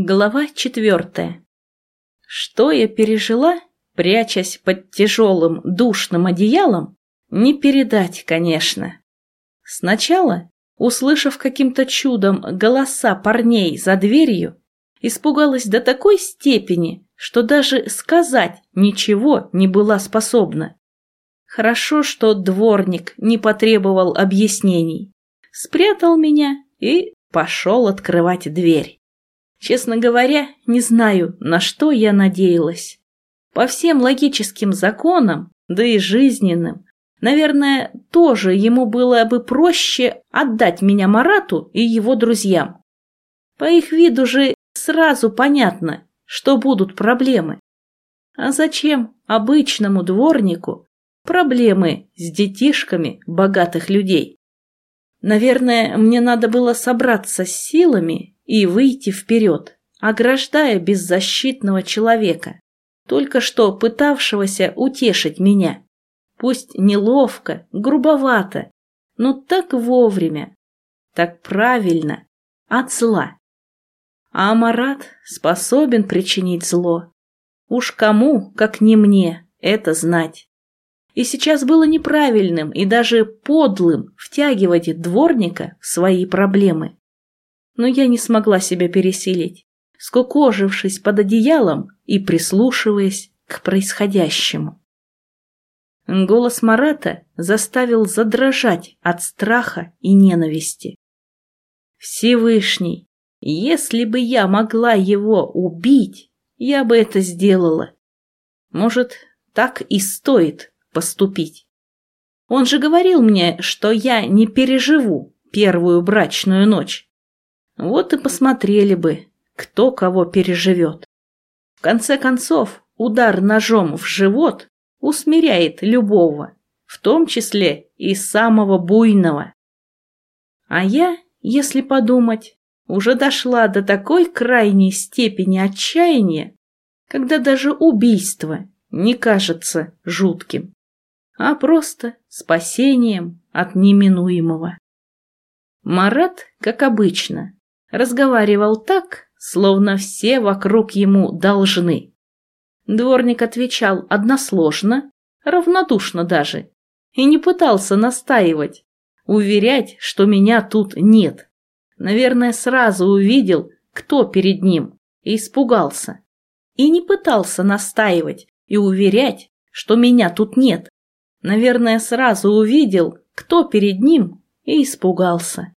Глава четвертая. Что я пережила, прячась под тяжелым душным одеялом, не передать, конечно. Сначала, услышав каким-то чудом голоса парней за дверью, испугалась до такой степени, что даже сказать ничего не была способна. Хорошо, что дворник не потребовал объяснений, спрятал меня и пошел открывать дверь. Честно говоря, не знаю, на что я надеялась. По всем логическим законам, да и жизненным, наверное, тоже ему было бы проще отдать меня Марату и его друзьям. По их виду же сразу понятно, что будут проблемы. А зачем обычному дворнику проблемы с детишками богатых людей? Наверное, мне надо было собраться с силами и выйти вперед, ограждая беззащитного человека, только что пытавшегося утешить меня. Пусть неловко, грубовато, но так вовремя, так правильно, от зла. А Марат способен причинить зло. Уж кому, как не мне, это знать. И сейчас было неправильным и даже подлым втягивать дворника в свои проблемы но я не смогла себя пересилить, скукожившись под одеялом и прислушиваясь к происходящему. Голос Марата заставил задрожать от страха и ненависти. Всевышний, если бы я могла его убить, я бы это сделала. Может, так и стоит поступить. Он же говорил мне, что я не переживу первую брачную ночь. Вот и посмотрели бы, кто кого переживет. В конце концов, удар ножом в живот усмиряет любого, в том числе и самого буйного. А я, если подумать, уже дошла до такой крайней степени отчаяния, когда даже убийство не кажется жутким, а просто спасением от неминуемого. Марат, как обычно, разговаривал так, словно все вокруг ему должны. Дворник отвечал односложно, равнодушно даже, и не пытался настаивать, уверять, что меня тут нет. Наверное, сразу увидел, кто перед ним, и испугался. И не пытался настаивать и уверять, что меня тут нет. Наверное, сразу увидел, кто перед ним, и испугался.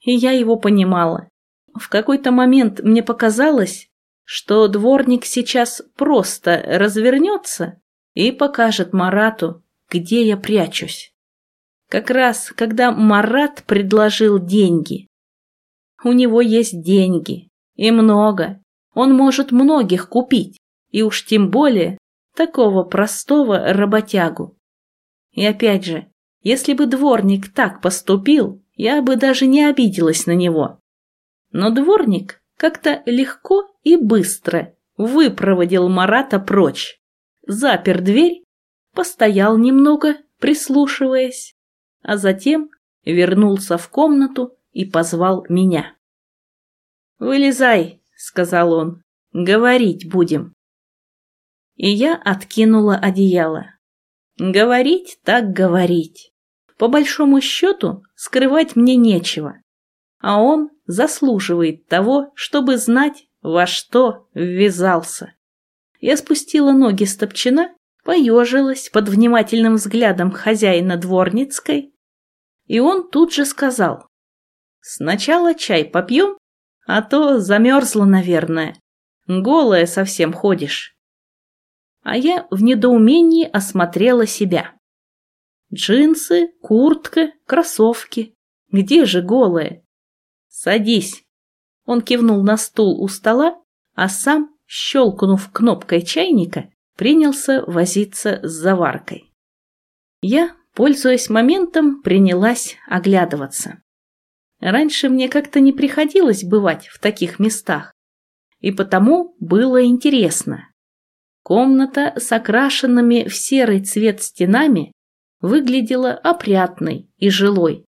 И я его понимала. В какой-то момент мне показалось, что дворник сейчас просто развернется и покажет Марату, где я прячусь. Как раз, когда Марат предложил деньги. У него есть деньги, и много. Он может многих купить, и уж тем более такого простого работягу. И опять же, если бы дворник так поступил, я бы даже не обиделась на него. Но дворник как-то легко и быстро выпроводил Марата прочь, запер дверь, постоял немного, прислушиваясь, а затем вернулся в комнату и позвал меня. «Вылезай», — сказал он, — «говорить будем». И я откинула одеяло. Говорить так говорить. По большому счету, скрывать мне нечего. А он заслуживает того, чтобы знать, во что ввязался. Я спустила ноги с топчина, поежилась под внимательным взглядом хозяина дворницкой, и он тут же сказал, «Сначала чай попьем, а то замерзла, наверное, голая совсем ходишь». А я в недоумении осмотрела себя. Джинсы, куртка, кроссовки. Где же голая? «Садись!» Он кивнул на стул у стола, а сам, щелкнув кнопкой чайника, принялся возиться с заваркой. Я, пользуясь моментом, принялась оглядываться. Раньше мне как-то не приходилось бывать в таких местах, и потому было интересно. Комната с окрашенными в серый цвет стенами выглядела опрятной и жилой.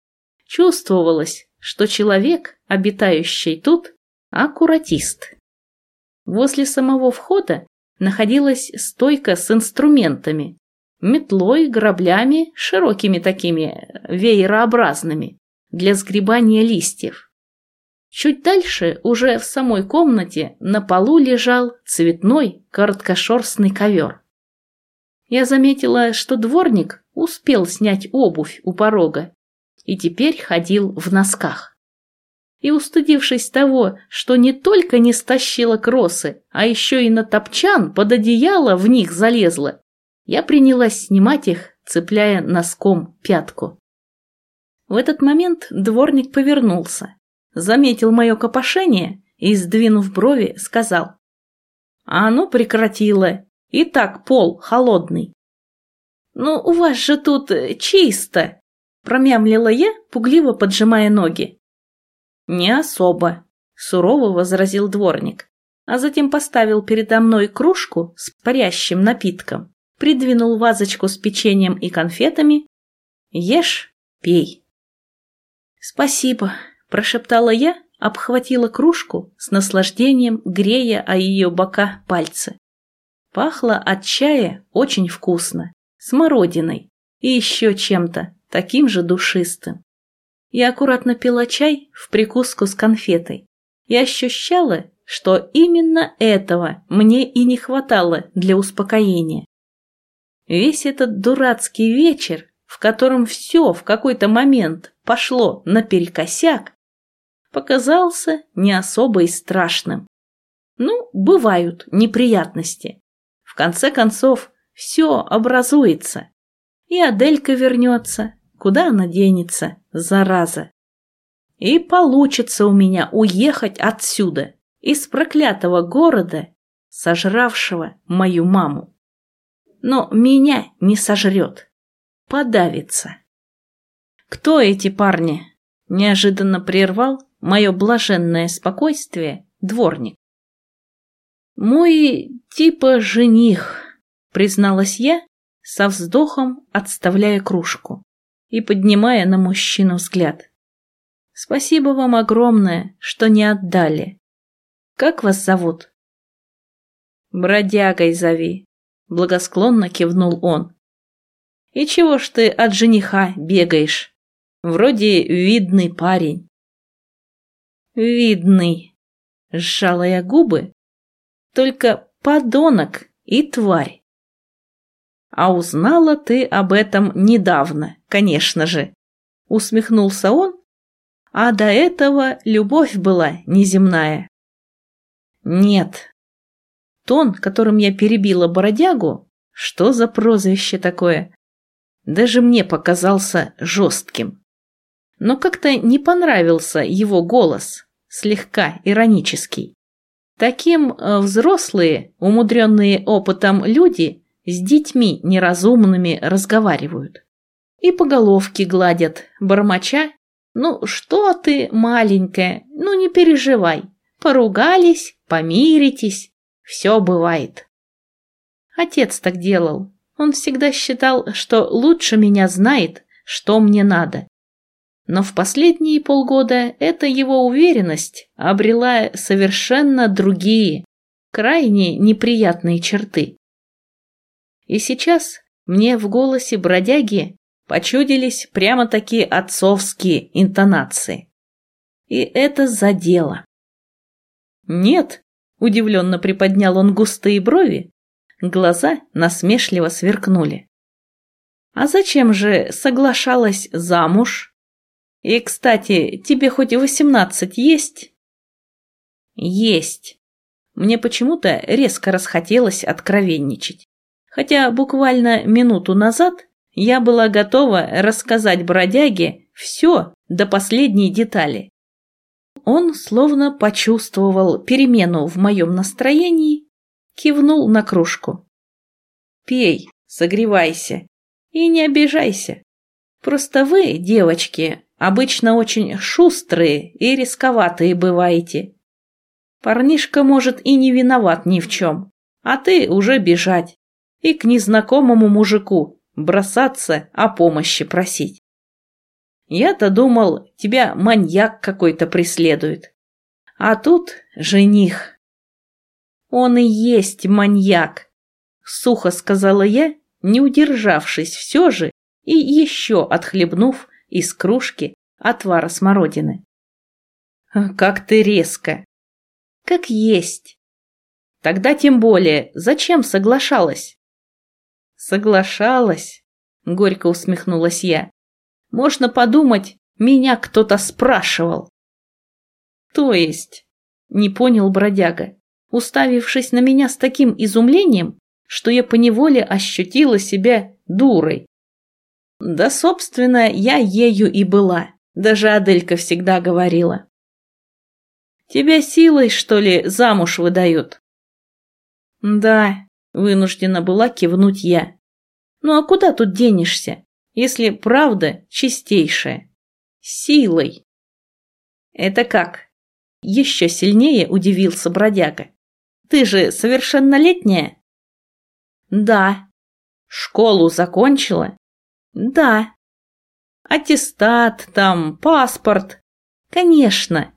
Чувствовалось, что человек, обитающий тут, аккуратист. Возле самого входа находилась стойка с инструментами, метлой, граблями, широкими такими, веерообразными, для сгребания листьев. Чуть дальше, уже в самой комнате, на полу лежал цветной короткошерстный ковер. Я заметила, что дворник успел снять обувь у порога и теперь ходил в носках. И, устыдившись того, что не только не стащила кросы, а еще и на топчан под одеяло в них залезла, я принялась снимать их, цепляя носком пятку. В этот момент дворник повернулся, заметил мое копошение и, сдвинув брови, сказал. «А оно прекратило. И так пол холодный». «Ну, у вас же тут э, чисто», – промямлила я, пугливо поджимая ноги. «Не особо», – сурово возразил дворник, а затем поставил передо мной кружку с парящим напитком, придвинул вазочку с печеньем и конфетами. «Ешь, пей». «Спасибо», – прошептала я, обхватила кружку с наслаждением, грея о ее бока пальцы. Пахло от чая очень вкусно, смородиной и еще чем-то таким же душистым. Я аккуратно пила чай в прикуску с конфетой и ощущала, что именно этого мне и не хватало для успокоения. Весь этот дурацкий вечер в котором все в какой-то момент пошло наперекосяк, показался не особо и страшным. Ну, бывают неприятности. В конце концов, все образуется. И Аделька вернется, куда она денется, зараза. И получится у меня уехать отсюда, из проклятого города, сожравшего мою маму. Но меня не сожрет подавится. «Кто эти парни?» – неожиданно прервал мое блаженное спокойствие дворник. «Мой типа жених», – призналась я, со вздохом отставляя кружку и поднимая на мужчину взгляд. «Спасибо вам огромное, что не отдали. Как вас зовут?» «Бродягой зови», – благосклонно кивнул он. И чего ж ты от жениха бегаешь? Вроде видный парень. Видный. Сжала я губы. Только подонок и тварь. А узнала ты об этом недавно, конечно же. Усмехнулся он. А до этого любовь была неземная. Нет. Тон, которым я перебила бородягу, что за прозвище такое? даже мне показался жестким. Но как-то не понравился его голос, слегка иронический. Таким э, взрослые, умудренные опытом люди с детьми неразумными разговаривают. И по головке гладят, бормоча. «Ну что ты, маленькая, ну не переживай. Поругались, помиритесь, все бывает». Отец так делал, он всегда считал, что лучше меня знает, что мне надо. Но в последние полгода эта его уверенность обрела совершенно другие, крайне неприятные черты. И сейчас мне в голосе бродяги почудились прямо такие отцовские интонации. И это задело. «Нет», — удивленно приподнял он густые брови, Глаза насмешливо сверкнули. «А зачем же соглашалась замуж? И, кстати, тебе хоть и восемнадцать есть?» «Есть». Мне почему-то резко расхотелось откровенничать. Хотя буквально минуту назад я была готова рассказать бродяге все до последней детали. Он словно почувствовал перемену в моем настроении кивнул на кружку. «Пей, согревайся и не обижайся. Просто вы, девочки, обычно очень шустрые и рисковатые бываете. Парнишка, может, и не виноват ни в чем, а ты уже бежать и к незнакомому мужику бросаться о помощи просить. Я-то думал, тебя маньяк какой-то преследует. А тут жених. Он и есть маньяк, сухо сказала я, не удержавшись все же и еще отхлебнув из кружки отвара смородины. Как ты резко. Как есть. Тогда тем более, зачем соглашалась? Соглашалась, горько усмехнулась я. Можно подумать, меня кто-то спрашивал. То есть, не понял бродяга, уставившись на меня с таким изумлением, что я поневоле ощутила себя дурой. Да, собственно, я ею и была. Даже Аделька всегда говорила. Тебя силой, что ли, замуж выдают? Да, вынуждена была кивнуть я. Ну а куда тут денешься, если правда чистейшая? Силой. Это как? Еще сильнее удивился бродяга. Ты же совершеннолетняя? Да. Школу закончила? Да. Аттестат, там, паспорт. Конечно.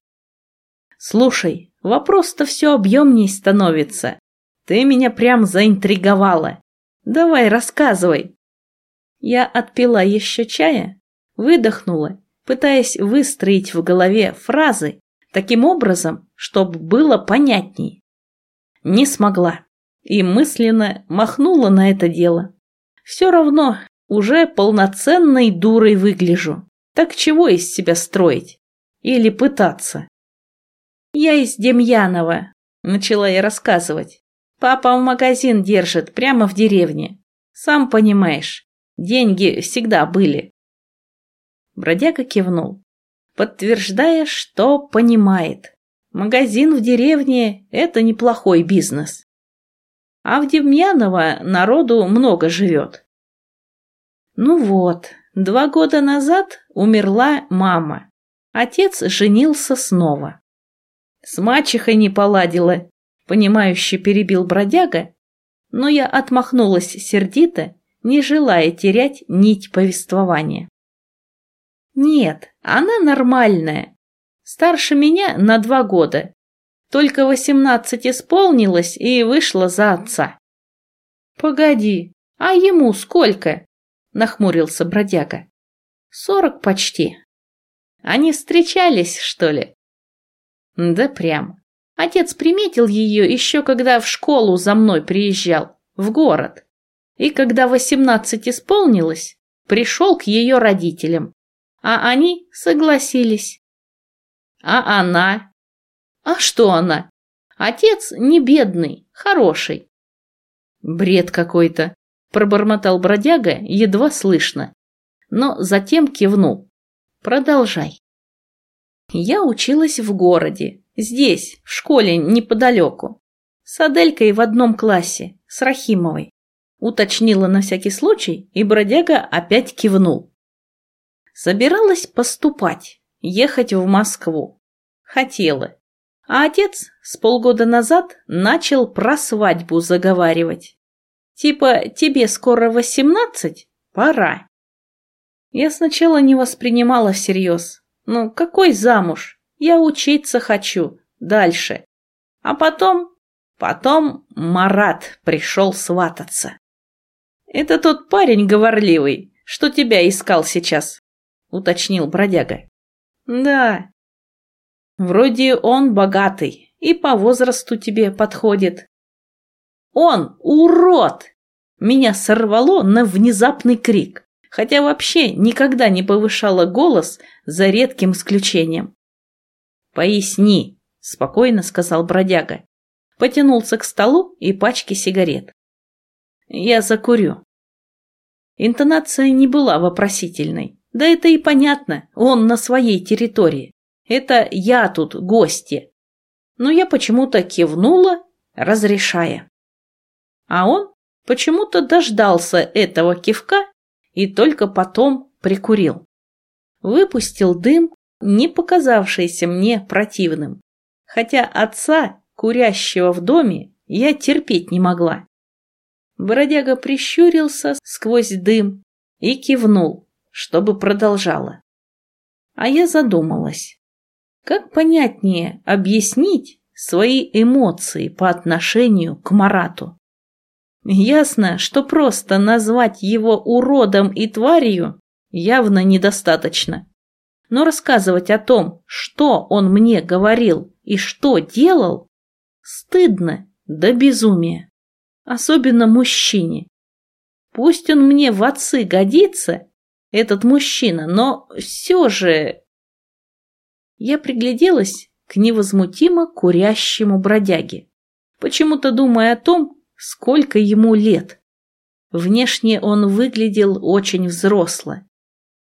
Слушай, вопрос-то все объемней становится. Ты меня прям заинтриговала. Давай, рассказывай. Я отпила еще чая, выдохнула, пытаясь выстроить в голове фразы таким образом, чтобы было понятней. Не смогла и мысленно махнула на это дело. Все равно уже полноценной дурой выгляжу. Так чего из себя строить? Или пытаться? Я из Демьянова, начала я рассказывать. Папа в магазин держит прямо в деревне. Сам понимаешь, деньги всегда были. Бродяга кивнул, подтверждая, что понимает. Магазин в деревне – это неплохой бизнес. А в Демьяново народу много живет. Ну вот, два года назад умерла мама. Отец женился снова. С мачехой не поладила, понимающе перебил бродяга, но я отмахнулась сердито, не желая терять нить повествования. Нет, она нормальная. Старше меня на два года. Только восемнадцать исполнилось и вышла за отца. Погоди, а ему сколько? Нахмурился бродяга. Сорок почти. Они встречались, что ли? Да прям. Отец приметил ее еще когда в школу за мной приезжал, в город. И когда восемнадцать исполнилось, пришел к ее родителям. А они согласились. А она? А что она? Отец не бедный, хороший. Бред какой-то, пробормотал бродяга, едва слышно. Но затем кивнул. Продолжай. Я училась в городе, Здесь, в школе, неподалеку. С Аделькой в одном классе, с Рахимовой. Уточнила на всякий случай, и бродяга опять кивнул. Собиралась поступать, ехать в Москву. Хотела. А отец с полгода назад начал про свадьбу заговаривать. Типа, тебе скоро восемнадцать? Пора. Я сначала не воспринимала всерьез. Ну, какой замуж? Я учиться хочу. Дальше. А потом... Потом Марат пришел свататься. Это тот парень говорливый, что тебя искал сейчас, уточнил бродяга. Да. Вроде он богатый и по возрасту тебе подходит. Он урод! Меня сорвало на внезапный крик, хотя вообще никогда не повышала голос за редким исключением. «Поясни», — спокойно сказал бродяга. Потянулся к столу и пачке сигарет. «Я закурю». Интонация не была вопросительной. Да это и понятно, он на своей территории. Это я тут гости. Но я почему-то кивнула, разрешая. А он почему-то дождался этого кивка и только потом прикурил. Выпустил дым не показавшийся мне противным, хотя отца, курящего в доме, я терпеть не могла. Бродяга прищурился сквозь дым и кивнул, чтобы продолжала. А я задумалась, как понятнее объяснить свои эмоции по отношению к Марату. Ясно, что просто назвать его уродом и тварью явно недостаточно. Но рассказывать о том, что он мне говорил и что делал, стыдно до безумия. Особенно мужчине. Пусть он мне в отцы годится, этот мужчина, но все же... Я пригляделась к невозмутимо курящему бродяге, почему-то думая о том, сколько ему лет. Внешне он выглядел очень взросло.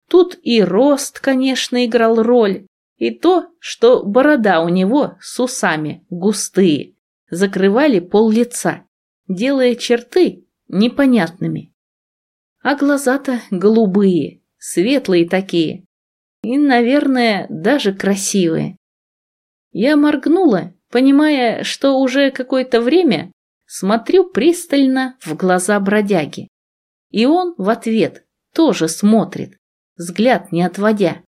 Тут и рост, конечно, играл роль, и то, что борода у него с усами густые, закрывали пол лица, делая черты непонятными. А глаза-то голубые, светлые такие, и, наверное, даже красивые. Я моргнула, понимая, что уже какое-то время смотрю пристально в глаза бродяги. И он в ответ тоже смотрит, взгляд не отводя.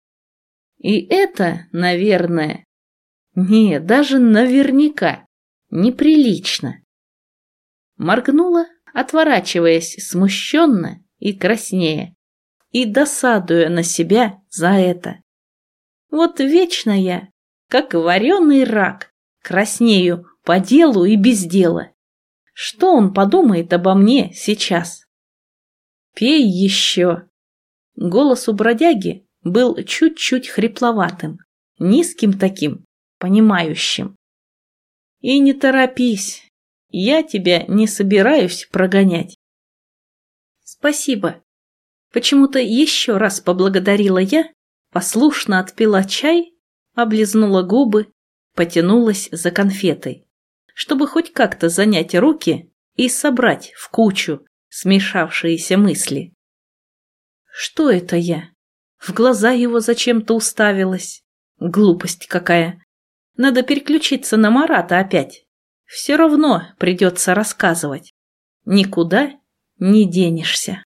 И это, наверное, не, даже наверняка, неприлично. Моргнула, отворачиваясь смущенно и краснее, и досадуя на себя за это. Вот вечно я, как вареный рак, краснею по делу и без дела. Что он подумает обо мне сейчас? Пей еще. Голос у бродяги был чуть-чуть хрипловатым, низким таким, понимающим. И не торопись, я тебя не собираюсь прогонять. Спасибо. Почему-то еще раз поблагодарила я, послушно отпила чай, облизнула губы, потянулась за конфетой, чтобы хоть как-то занять руки и собрать в кучу смешавшиеся мысли. Что это я? В глаза его зачем-то уставилась. Глупость какая. Надо переключиться на Марата опять. Все равно придется рассказывать. Никуда не денешься.